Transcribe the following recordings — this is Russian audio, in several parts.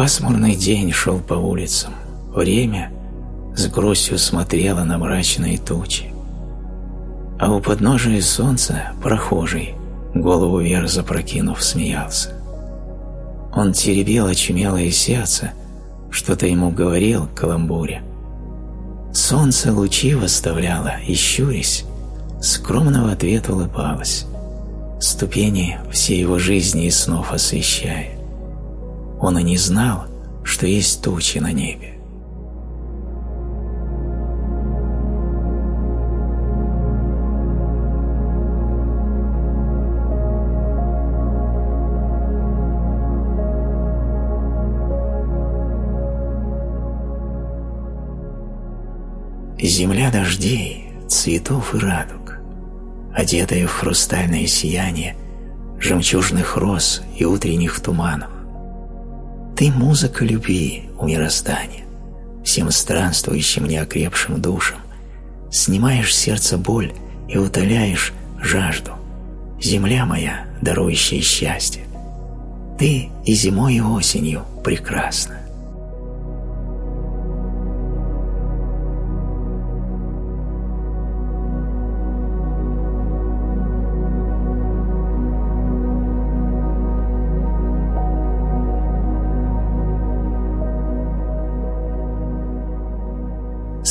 Пасмурный день шел по улицам. Время с грустью смотрело на мрачные тучи. А у подножия солнца прохожий, голову вверх запрокинув, смеялся. Он теребил очумелое сердце, что-то ему говорил каламбуре. Солнце лучи выставляло, и щурясь, скромно в ответ улыбалось, ступени всей его жизни и снов освещая. Он и не знал, что есть тучи на небе. Земля дождей, цветов и радуг, одетая в хрустальное сияние жемчужных роз и утренних туманов. Ты музыка любви у мироздания, всем странствующим неокрепшим душам, снимаешь сердце боль и утоляешь жажду. Земля моя, дарующая счастье, ты и зимой, и осенью прекрасна.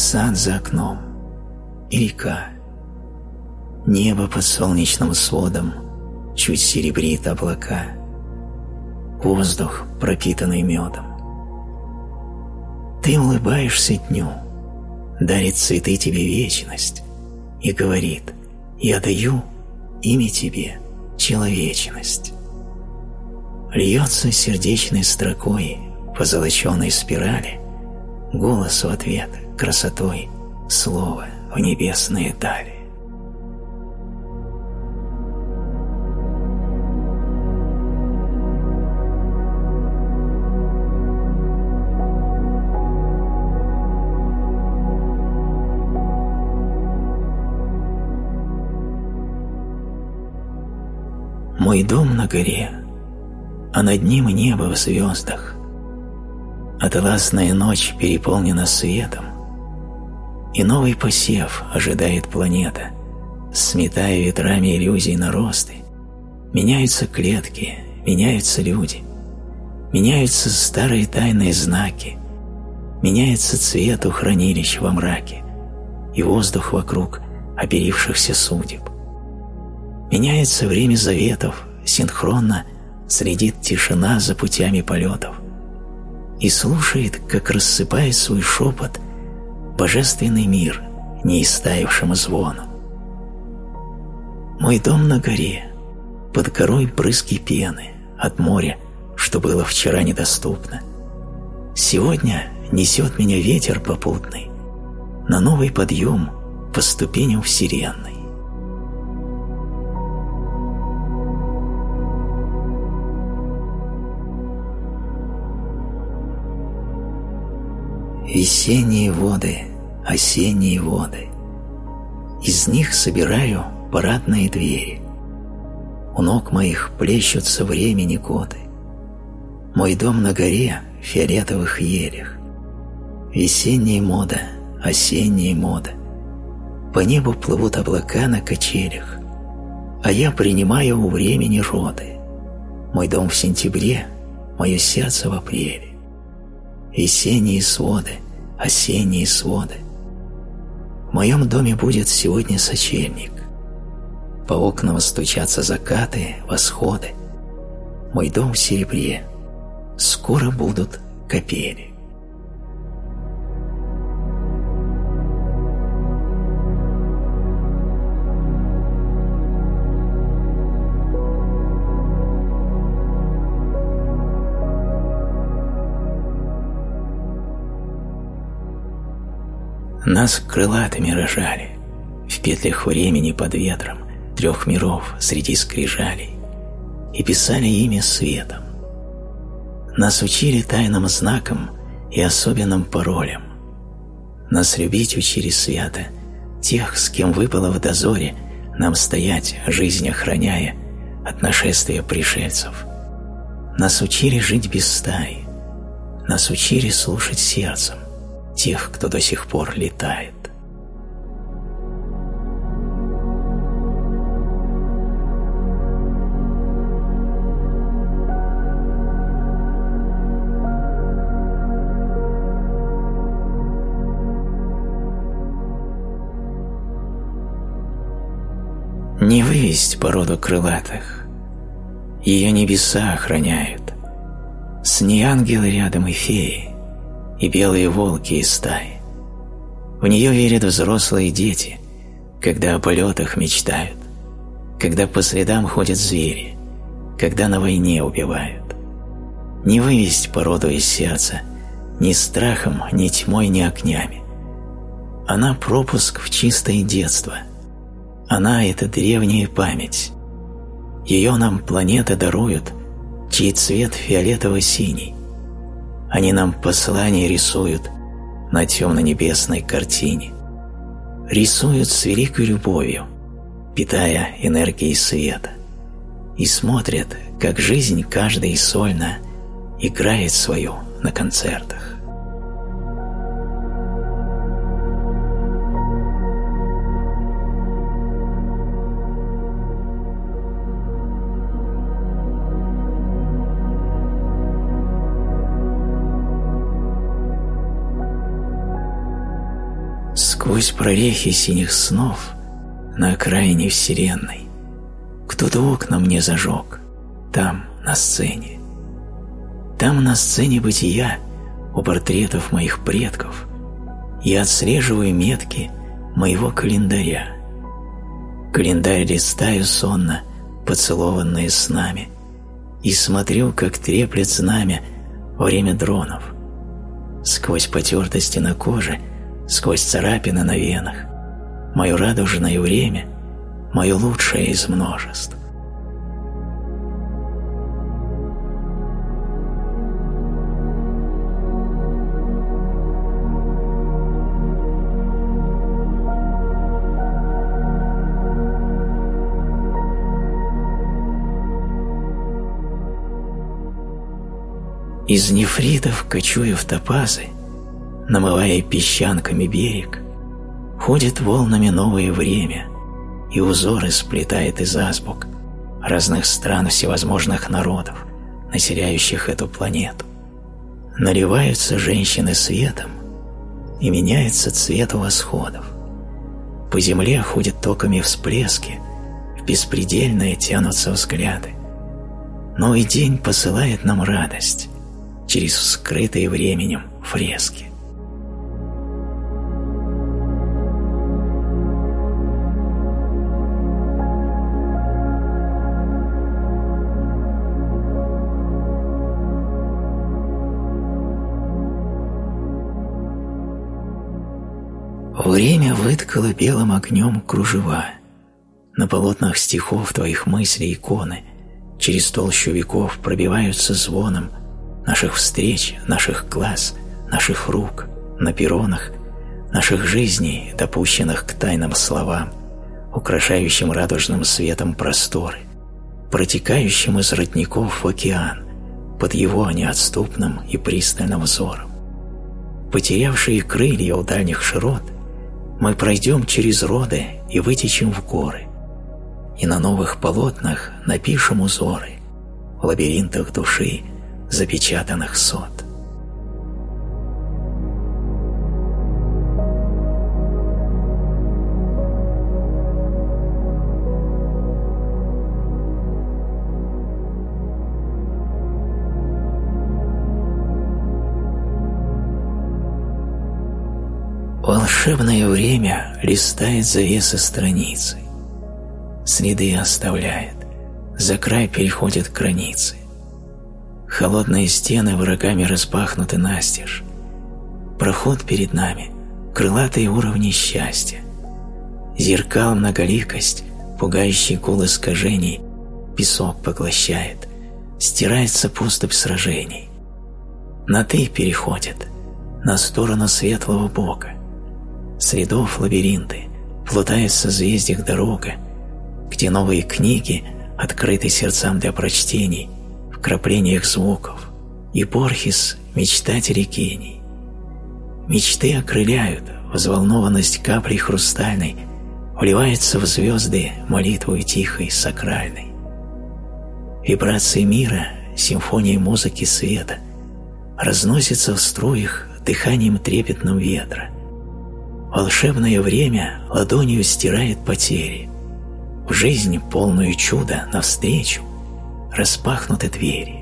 Сад за окном и река. Небо под солнечным сводом чуть серебрит облака. Воздух, пропитанный медом. Ты улыбаешься дню, дарит цветы тебе вечность и говорит «Я даю имя тебе человечность». Льется сердечной строкой по золоченой спирали голос в ответ – красотой слова в небесные дали. Мой дом на горе, а над ним небо в звездах. Атласная ночь переполнена светом, и новый посев ожидает планета, сметая ветрами иллюзий наросты. Меняются клетки, меняются люди, меняются старые тайные знаки, меняется цвет у хранилищ во мраке и воздух вокруг оперившихся судеб. Меняется время заветов, синхронно следит тишина за путями полетов и слушает, как рассыпает свой шепот божественный мир неистаившему звону. Мой дом на горе, под горой брызги пены от моря, что было вчера недоступно. Сегодня несет меня ветер попутный на новый подъем по ступеням вселенной. Весенние воды осенние воды. Из них собираю парадные двери. У ног моих плещутся времени годы. Мой дом на горе в фиолетовых елях. Весенняя мода, осенняя мода. По небу плывут облака на качелях, а я принимаю у времени роды. Мой дом в сентябре, мое сердце в апреле. Весенние своды, осенние своды – в моем доме будет сегодня сочельник. По окнам стучатся закаты, восходы. Мой дом в серебре. Скоро будут капели. Нас крылатыми рожали, в петлях времени под ветром, трех миров среди скрижалей, и писали имя светом. Нас учили тайным знаком и особенным паролем. Нас любить учили свято, тех, с кем выпало в дозоре нам стоять, жизнь охраняя от нашествия пришельцев. Нас учили жить без стаи, нас учили слушать сердцем тех, кто до сих пор летает. Не вывесть породу крылатых, ее небеса охраняют. С ней ангелы рядом и феи, и белые волки из стаи. В нее верят взрослые дети, когда о полетах мечтают, когда по следам ходят звери, когда на войне убивают. Не вывесть породу из сердца ни страхом, ни тьмой, ни огнями. Она пропуск в чистое детство. Она — это древняя память. Ее нам планеты даруют, чей цвет фиолетово-синий. Они нам послания рисуют на темно-небесной картине. Рисуют с великой любовью, питая энергией света. И смотрят, как жизнь каждой сольно играет свою на концертах. Сквозь прорехи синих снов на окраине вселенной кто-то окна мне зажег, там, на сцене. Там, на сцене бытия, у портретов моих предков, я отслеживаю метки моего календаря. Календарь листаю сонно, поцелованные с нами, и смотрю, как треплет знамя время дронов. Сквозь потертости на коже – сквозь царапины на венах, мое радужное время, мое лучшее из множеств. Из нефритов кочуя в топазы, намывая песчанками берег, ходит волнами новое время и узоры сплетает из азбук разных стран всевозможных народов, населяющих эту планету. Наливаются женщины светом, и меняется цвет восходов. По земле ходят токами всплески, в беспредельное тянутся взгляды. Новый день посылает нам радость через скрытые временем фрески. Белым огнем кружева. На полотнах стихов твоих мыслей иконы через толщу веков пробиваются звоном наших встреч, наших глаз, наших рук, на перронах, наших жизней, допущенных к тайным словам, украшающим радужным светом просторы, протекающим из родников в океан, под его неотступным и пристальным взором. Потерявшие крылья у дальних широт – мы пройдем через роды и вытечем в горы, и на новых полотнах напишем узоры в лабиринтах души, запечатанных сот. Волшебное время листает завесы страницы, следы оставляет, за край переходят границы. Холодные стены врагами распахнуты настежь. Проход перед нами, крылатые уровни счастья. Зеркал многоликость, пугающий гул искажений, песок поглощает, стирается поступь сражений. На «ты» переходит, на сторону светлого Бога средов лабиринты, плутает в созвездиях дорога, где новые книги открыты сердцам для прочтений, в краплениях звуков, и Борхес мечтатели гений. Мечты окрыляют, взволнованность капли хрустальной вливается в звезды молитвой тихой, сакральной. Вибрации мира, симфонии музыки света разносятся в струях дыханием трепетным ветра. Волшебное время ладонью стирает потери. В жизнь полную чуда навстречу распахнуты двери.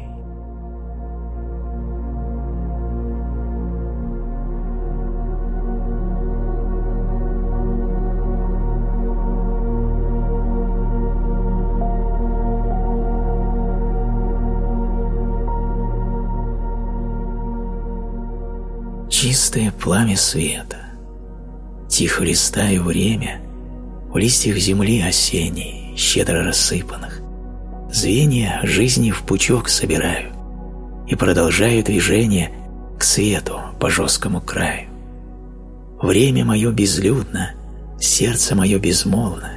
Чистое пламя света. Тихо листаю время В листьях земли осенней, щедро рассыпанных. Звенья жизни в пучок собираю И продолжаю движение К свету по жесткому краю. Время мое безлюдно, Сердце мое безмолвно,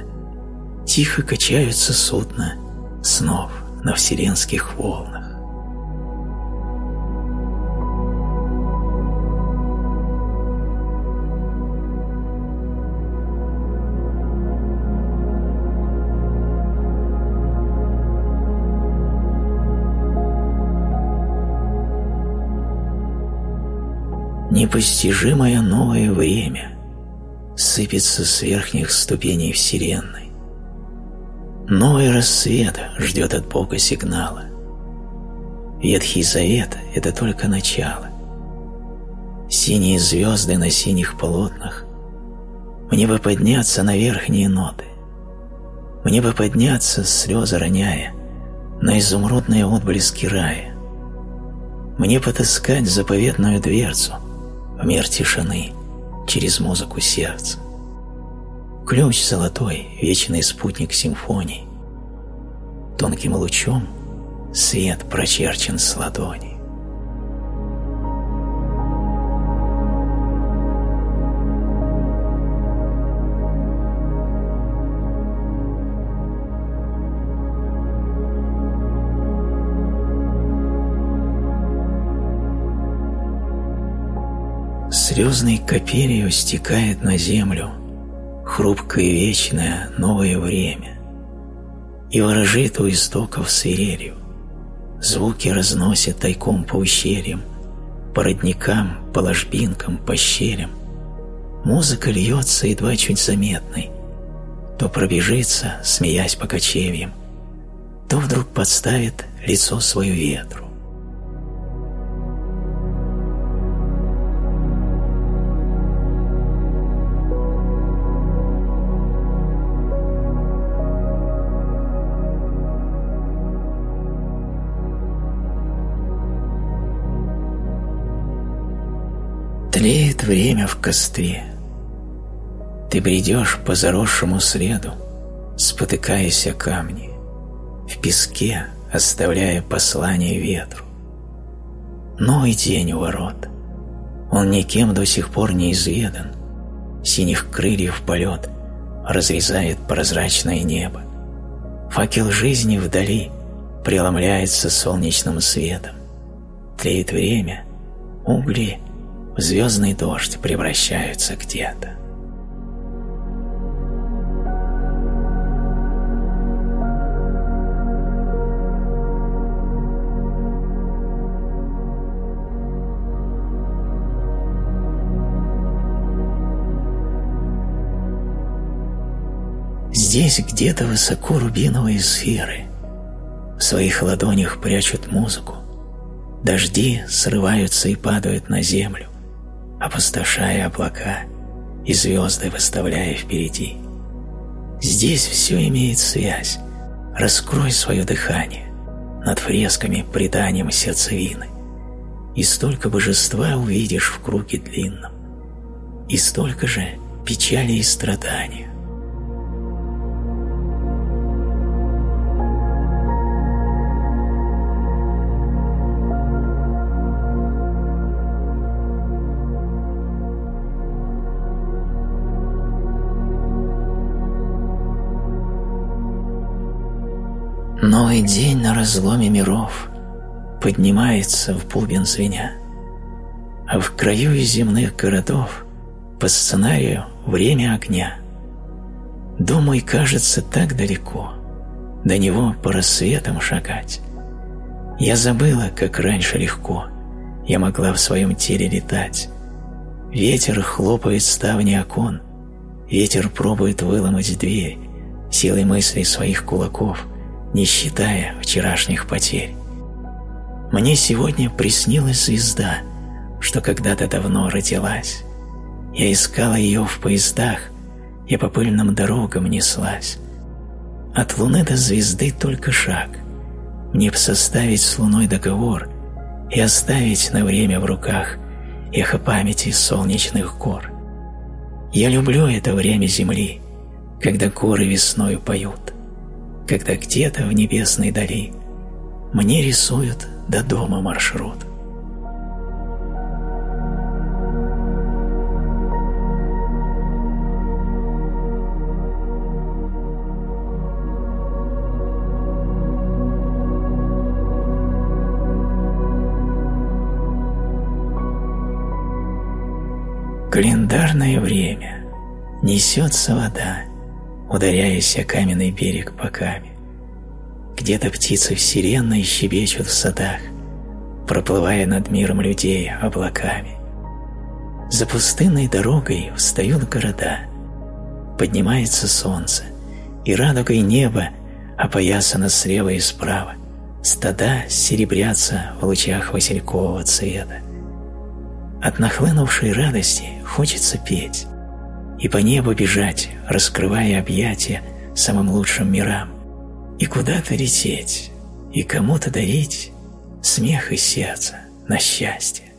Тихо качаются судно Снов на вселенских волнах. Непостижимое новое время сыпется с верхних ступеней Вселенной. Новый рассвет ждет от Бога сигнала. Ветхий Завет – это только начало. Синие звезды на синих полотнах. Мне бы подняться на верхние ноты. Мне бы подняться, слезы роняя, на изумрудные отблески рая. Мне потаскать заповедную дверцу – мир тишины через музыку сердца. Ключ золотой, вечный спутник симфонии. Тонким лучом свет прочерчен с ладони. Слезной капелью стекает на землю Хрупкое вечное новое время И ворожит у истоков свирелью. Звуки разносят тайком по ущельям, По родникам, по ложбинкам, по щелям. Музыка льется едва чуть заметной, То пробежится, смеясь по кочевьям, То вдруг подставит лицо свое ветру. Время в костре. Ты бредешь по заросшему следу, спотыкаясь о камни, в песке оставляя послание ветру. Новый день у ворот. Он никем до сих пор не изведан. Синих крыльев полет разрезает прозрачное небо. Факел жизни вдали преломляется солнечным светом. Тлеет время, угли — в звездный дождь превращаются где-то. Здесь где-то высоко рубиновые сферы В своих ладонях прячут музыку. Дожди срываются и падают на землю опустошая облака и звезды выставляя впереди. Здесь все имеет связь. Раскрой свое дыхание над фресками преданием сердцевины, и столько божества увидишь в круге длинном, и столько же печали и страдания. Новый день на разломе миров Поднимается в бубен звеня. а в краю из земных городов по сценарию время огня. Дом мой кажется так далеко, до него по рассветам шагать. Я забыла, как раньше легко я могла в своем теле летать. Ветер хлопает ставни окон, ветер пробует выломать дверь силой мыслей своих кулаков, не считая вчерашних потерь. Мне сегодня приснилась звезда, что когда-то давно родилась. Я искала ее в поездах, я по пыльным дорогам неслась. От луны до звезды только шаг. Мне б составить с луной договор и оставить на время в руках эхо памяти солнечных гор. Я люблю это время земли, когда горы весною поют, когда где-то в небесной дали мне рисуют до дома маршрут. Календарное время. Несется вода, ударяясь о каменный берег боками. Где-то птицы вселенной щебечут в садах, проплывая над миром людей облаками. За пустынной дорогой встают города, поднимается солнце, и радугой небо опоясано слева и справа, стада серебрятся в лучах василькового цвета. От нахлынувшей радости хочется петь и по небу бежать, раскрывая объятия самым лучшим мирам, и куда-то лететь, и кому-то дарить смех и сердце на счастье.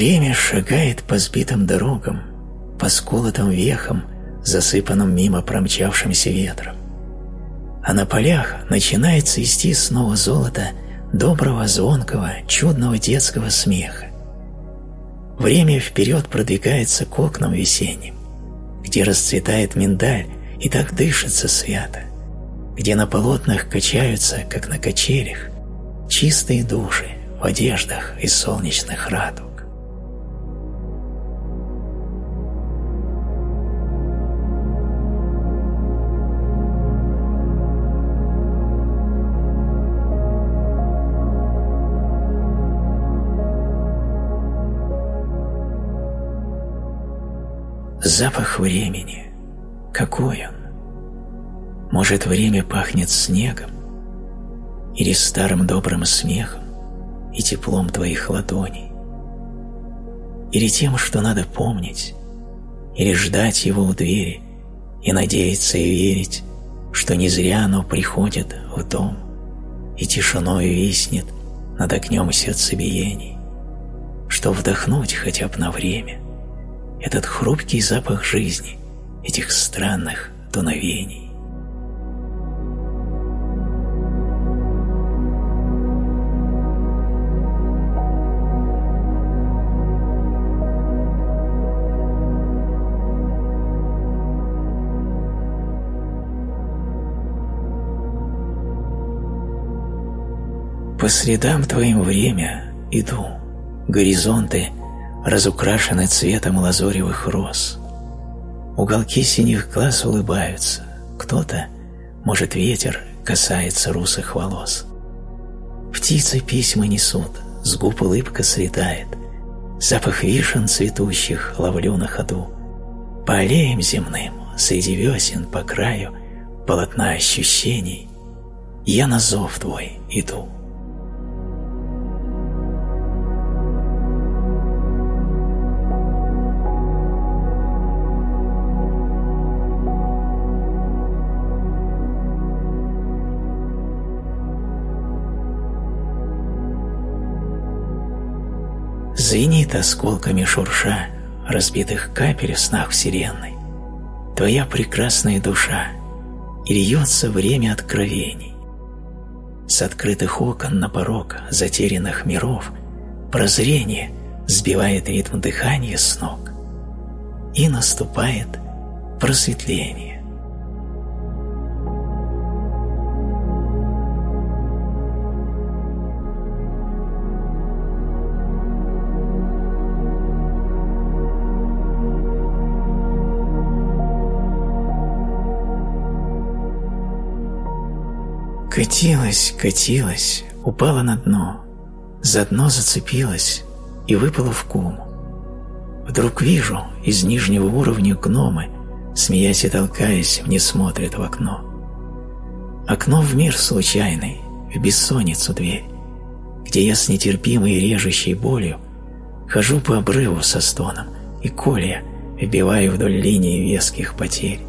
Время шагает по сбитым дорогам, по сколотым вехам, засыпанным мимо промчавшимся ветром. А на полях начинает цвести снова золото доброго, звонкого, чудного детского смеха. Время вперед продвигается к окнам весенним, где расцветает миндаль и так дышится свято, где на полотнах качаются, как на качелях, чистые души в одеждах из солнечных радуг. Запах времени. Какой он? Может, время пахнет снегом? Или старым добрым смехом и теплом твоих ладоней? Или тем, что надо помнить? Или ждать его у двери и надеяться и верить, что не зря оно приходит в дом и тишиною виснет над огнем сердцебиений, что вдохнуть хотя бы на время – этот хрупкий запах жизни, этих странных дуновений. По следам твоим время иду, горизонты разукрашены цветом лазоревых роз. Уголки синих глаз улыбаются, кто-то, может ветер, касается русых волос. Птицы письма несут, с губ улыбка слетает, запах вишен цветущих ловлю на ходу. По аллеям земным, среди весен по краю, полотна ощущений, я на зов твой иду. Звенит осколками шурша разбитых капель в снах вселенной. Твоя прекрасная душа, и льется время откровений. С открытых окон на порог затерянных миров прозрение сбивает ритм дыхания с ног. И наступает просветление. Катилась, катилась, упала на дно, за дно зацепилась и выпала в кому. Вдруг вижу, из нижнего уровня гномы, смеясь и толкаясь, мне смотрят в окно. Окно в мир случайный, в бессонницу дверь, где я с нетерпимой режущей болью хожу по обрыву со стоном и колия вбиваю вдоль линии веских потерь.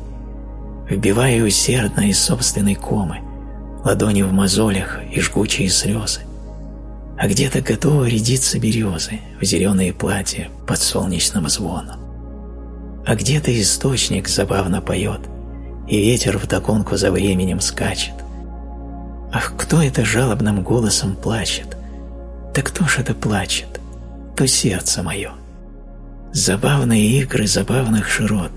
Вбиваю усердно из собственной комы – ладони в мозолях и жгучие слезы. А где-то готовы рядиться березы в зеленые платья под солнечным звоном. А где-то источник забавно поет, и ветер вдогонку за временем скачет. Ах, кто это жалобным голосом плачет? Да кто ж это плачет? То сердце мое. Забавные игры забавных широт,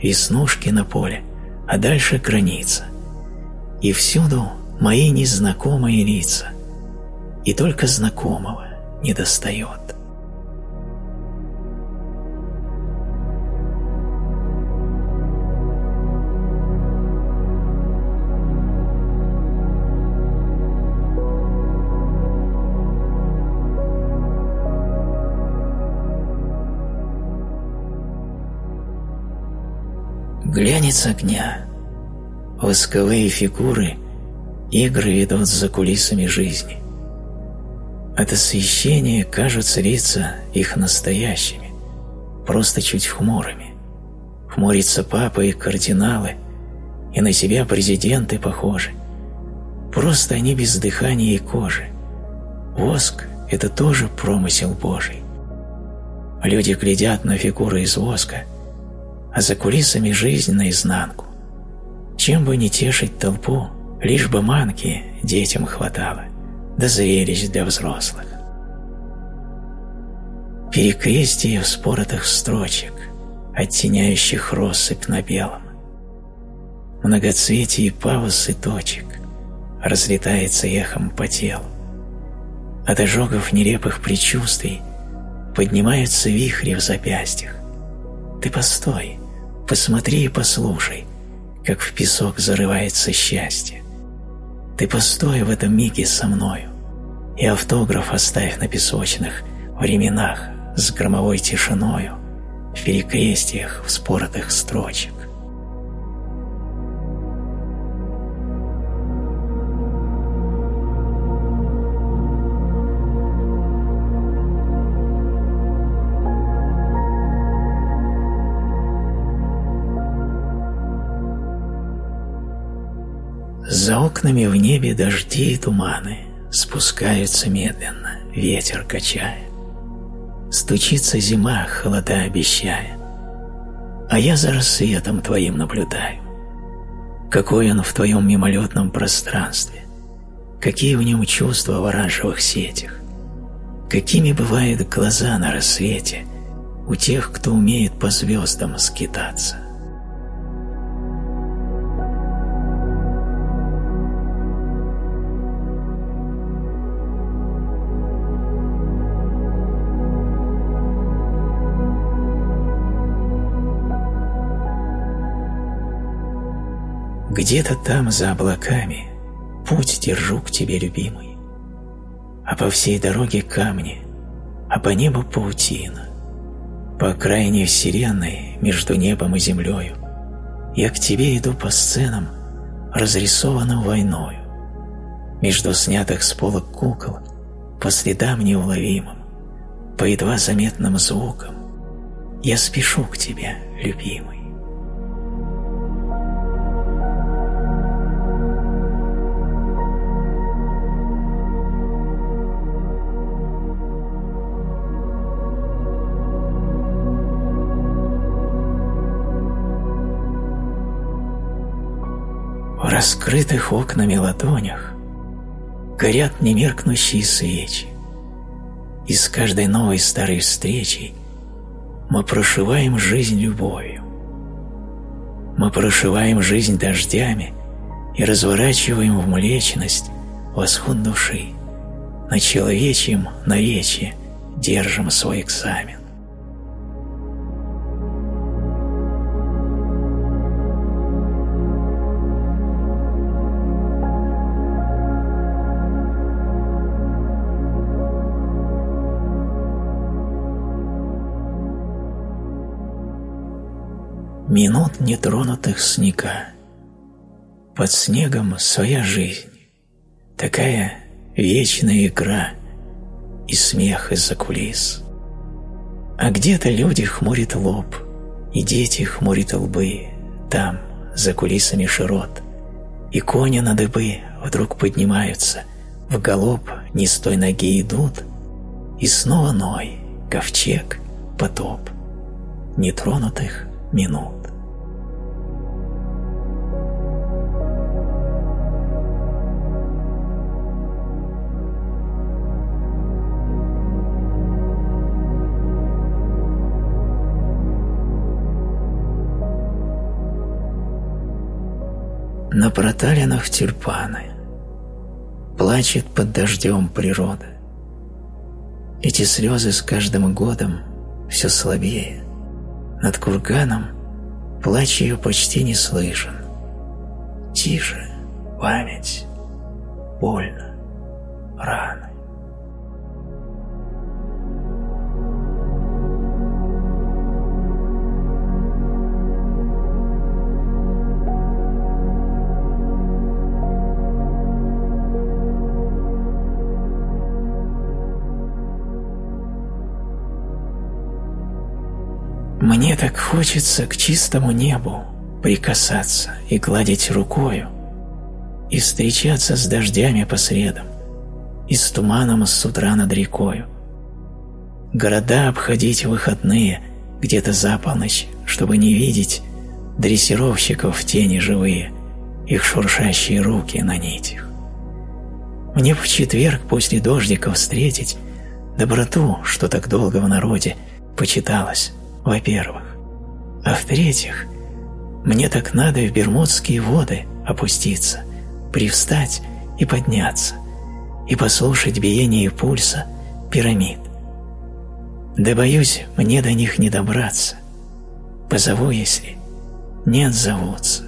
веснушки на поле, а дальше граница и всюду мои незнакомые лица, и только знакомого не достает. Глянец огня восковые фигуры игры ведут за кулисами жизни. От освещения кажутся лица их настоящими, просто чуть хмурыми. Хмурится папа и кардиналы, и на себя президенты похожи. Просто они без дыхания и кожи. Воск – это тоже промысел Божий. Люди глядят на фигуры из воска, а за кулисами жизнь наизнанку. Чем бы не тешить толпу, лишь бы манки детям хватало, да зрелищ для взрослых. Перекрестие вспоротых строчек, оттеняющих россыпь на белом. Многоцветие пауз и точек разлетается эхом по телу. От ожогов нелепых предчувствий поднимаются вихри в запястьях. Ты постой, посмотри и послушай, как в песок зарывается счастье. Ты постой в этом миге со мною, и автограф оставь на песочных временах с громовой тишиною, в перекрестиях вспоротых строчек. За окнами в небе дожди и туманы Спускаются медленно, ветер качая. Стучится зима, холода обещая. А я за рассветом твоим наблюдаю. Какой он в твоем мимолетном пространстве, Какие в нем чувства в оранжевых сетях, Какими бывают глаза на рассвете У тех, кто умеет по звездам скитаться. Где-то там, за облаками, путь держу к тебе, любимый. А по всей дороге камни, а по небу паутина. По окраине вселенной, между небом и землею, я к тебе иду по сценам, разрисованным войною. Между снятых с полок кукол, по следам неуловимым, по едва заметным звукам, я спешу к тебе, любимый. Раскрытых окнами ладонях горят немеркнущие свечи. И с каждой новой старой встречей мы прошиваем жизнь любовью. Мы прошиваем жизнь дождями и разворачиваем в млечность восход души. На человечьем наречии держим свой экзамен. Минут нетронутых снега. Под снегом своя жизнь. Такая вечная игра и смех из-за кулис. А где-то люди хмурят лоб, и дети хмурят лбы, там, за кулисами широт. И кони на дыбы вдруг поднимаются, в галоп не с той ноги идут, и снова ной, ковчег, потоп, нетронутых минут. Проталинах тюльпаны Плачет под дождем природа. Эти слезы с каждым годом все слабее. Над курганом плач ее почти не слышен. Тише, память, больно, рано. Мне так хочется к чистому небу прикасаться и гладить рукою, и встречаться с дождями по средам, и с туманом с утра над рекою. Города обходить выходные где-то за полночь, чтобы не видеть дрессировщиков в тени живые, их шуршащие руки на нитях. Мне в четверг после дождика встретить доброту, что так долго в народе почиталось, во-первых. А в-третьих, мне так надо в Бермудские воды опуститься, привстать и подняться, и послушать биение пульса пирамид. Да боюсь, мне до них не добраться. Позову, если не отзовутся.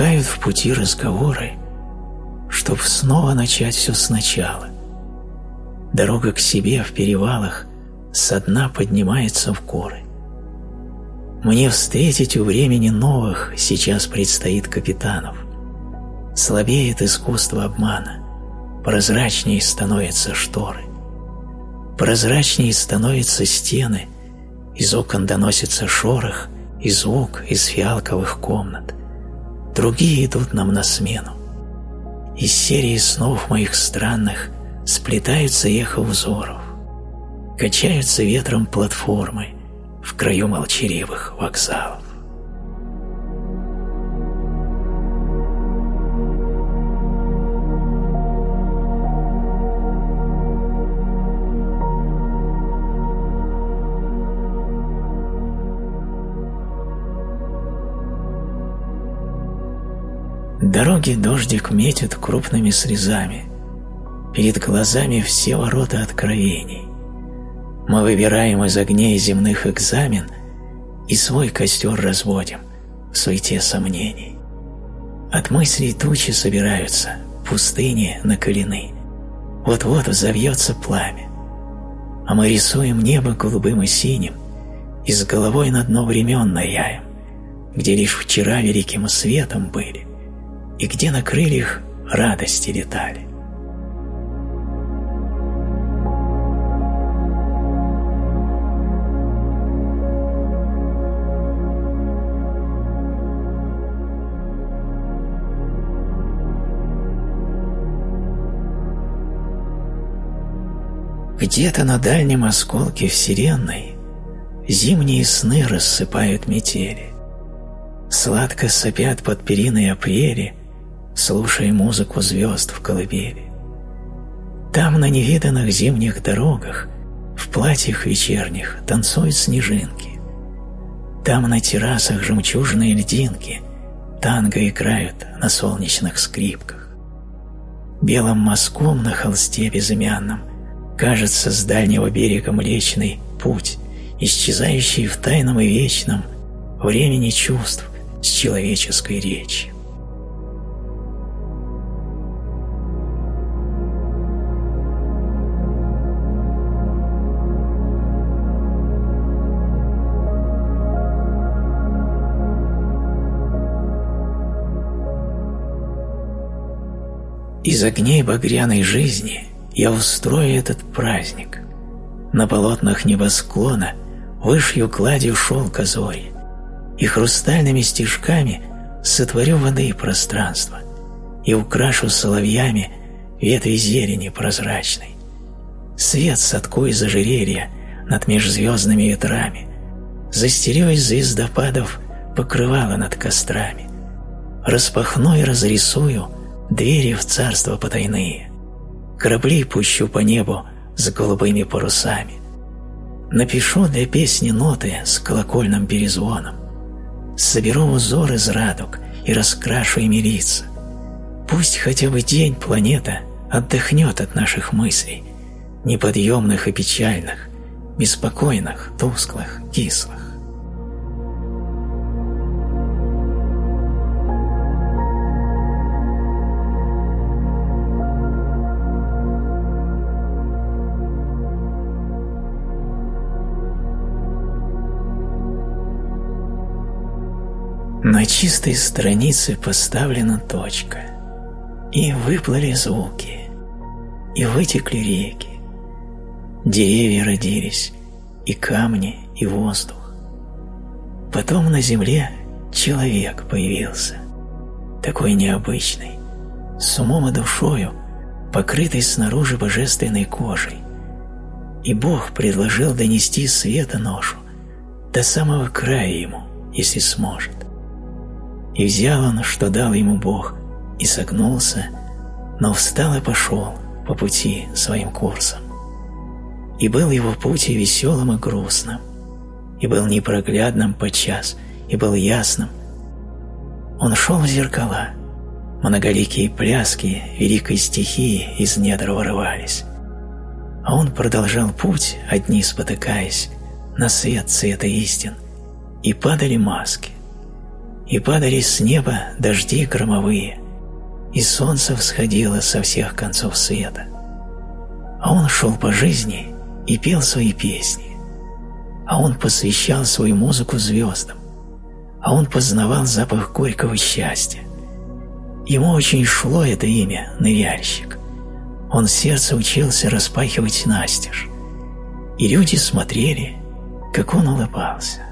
Стихают в пути разговоры, чтоб снова начать все сначала. Дорога к себе в перевалах со дна поднимается в горы. Мне встретить у времени новых сейчас предстоит капитанов. Слабеет искусство обмана, прозрачнее становятся шторы. Прозрачнее становятся стены, из окон доносится шорох и звук из фиалковых комнат другие идут нам на смену. Из серии снов моих странных сплетаются эхо взоров, качаются ветром платформы в краю молчаливых вокзалов. Дороги дождик метит крупными срезами. Перед глазами все ворота откровений. Мы выбираем из огней земных экзамен и свой костер разводим в суете сомнений. От мыслей тучи собираются, пустыни накалены. Вот-вот взовьется пламя. А мы рисуем небо голубым и синим и с головой на дно времен наяем, где лишь вчера великим светом были и где на крыльях радости летали. Где-то на дальнем осколке Вселенной Зимние сны рассыпают метели. Сладко сопят под периной апрели Слушая музыку звезд в колыбели. Там на невиданных зимних дорогах В платьях вечерних танцуют снежинки. Там на террасах жемчужные льдинки Танго играют на солнечных скрипках. Белым мазком на холсте безымянном Кажется с дальнего берега Млечный путь, исчезающий в тайном и вечном времени чувств с человеческой речью. Из огней багряной жизни я устрою этот праздник. На полотнах небосклона вышью кладью шелка зори, и хрустальными стежками сотворю воды и пространство, и украшу соловьями ветви зелени прозрачной. Свет садку из ожерелья над межзвездными ветрами, застерю из звездопадов покрывало над кострами, распахну и разрисую двери в царство потайные, корабли пущу по небу с голубыми парусами. Напишу для песни ноты с колокольным перезвоном. Соберу узор из радуг и раскрашу ими лица. Пусть хотя бы день планета отдохнет от наших мыслей, неподъемных и печальных, беспокойных, тусклых, кислых. На чистой странице поставлена точка, и выплыли звуки, и вытекли реки. Деревья родились, и камни, и воздух. Потом на земле человек появился, такой необычный, с умом и душою, покрытый снаружи божественной кожей. И Бог предложил донести света ношу до самого края ему, если сможет. И взял он, что дал ему Бог, и согнулся, но встал и пошел по пути своим курсом. И был его путь и веселым, и грустным, и был непроглядным подчас, и был ясным. Он шел в зеркала, многоликие пляски великой стихии из недр вырывались. А он продолжал путь, одни спотыкаясь, на свет цвета истин, и падали маски и падали с неба дожди громовые, и солнце всходило со всех концов света. А он шел по жизни и пел свои песни, а он посвящал свою музыку звездам, а он познавал запах горького счастья. Ему очень шло это имя «ныряльщик». Он сердце учился распахивать настежь, и люди смотрели, как он улыбался.